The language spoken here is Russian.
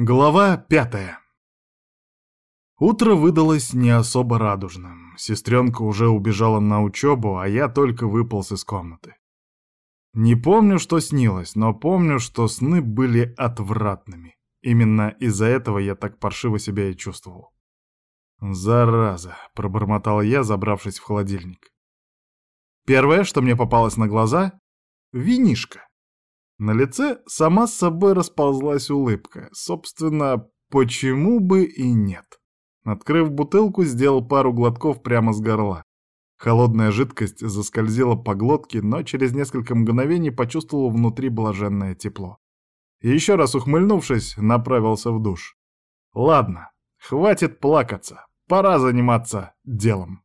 Глава пятая. Утро выдалось не особо радужным. Сестренка уже убежала на учебу, а я только выполз из комнаты. Не помню, что снилось, но помню, что сны были отвратными. Именно из-за этого я так паршиво себя и чувствовал. «Зараза!» — пробормотал я, забравшись в холодильник. Первое, что мне попалось на глаза — винишка. На лице сама с собой расползлась улыбка. Собственно, почему бы и нет? Открыв бутылку, сделал пару глотков прямо с горла. Холодная жидкость заскользила по глотке, но через несколько мгновений почувствовал внутри блаженное тепло. еще раз ухмыльнувшись, направился в душ. Ладно, хватит плакаться, пора заниматься делом.